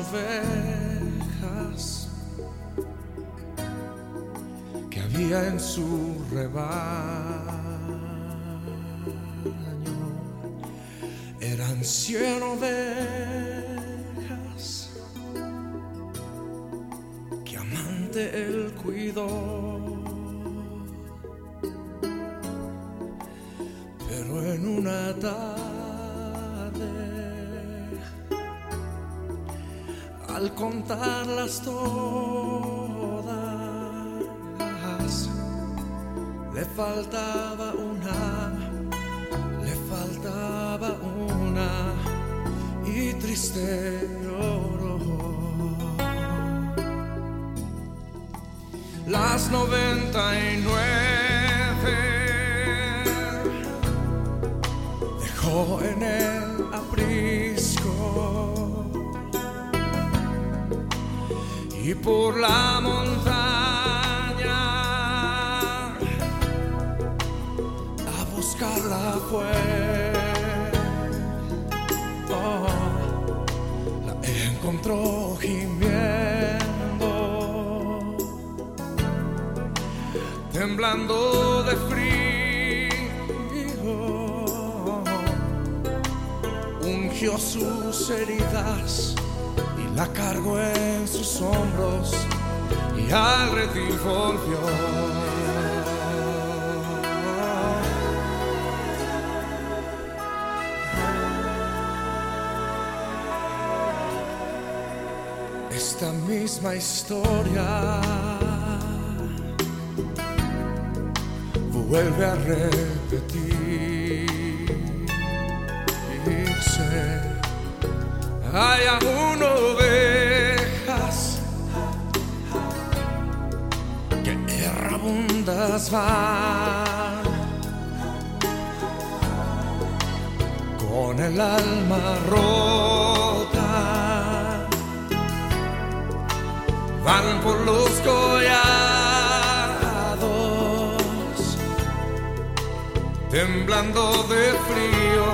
ovejas que había en su rebaño. Eran cien ovejas que amante él cuidó. Pero en una tarde, al contarlas todas, le faltaba una, le faltaba una y triste lloró. Las noventa y nueve y por la montaña a buscarla fue. Oh, la encontró gimiendo, temblando de frío ungió sus heridas y la cargó en sus hombros y al redil volvió. Esta misma historia vuelve a repetirse. Hay aún ovejas que errabundas van con el alma rota. Van por los collados, temblando de frío,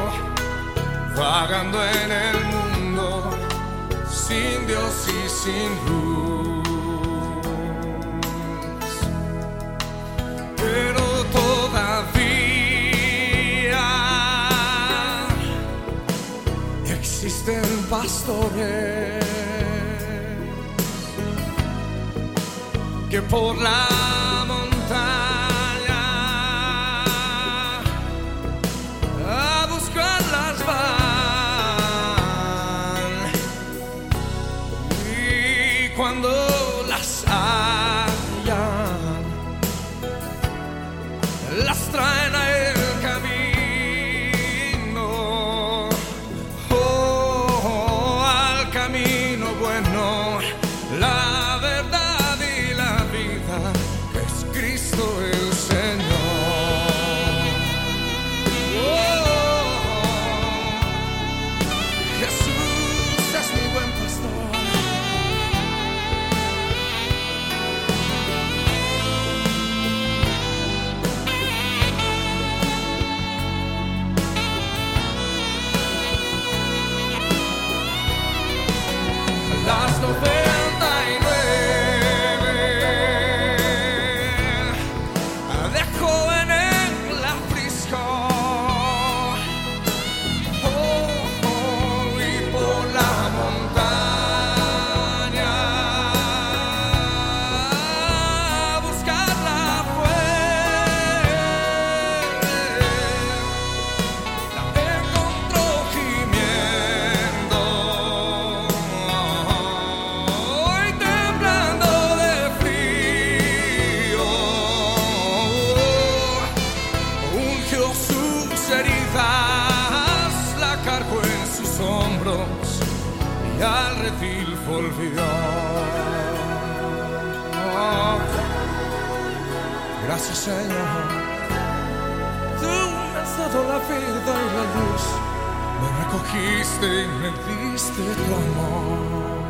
vagando en el mundo, sin Dios y sin luz. Pero todavía existen pastores que por la cuando las hallan redil volvió gracias Señor Tú me has dado la vida y la luz. Me recogiste y me diste tu amor.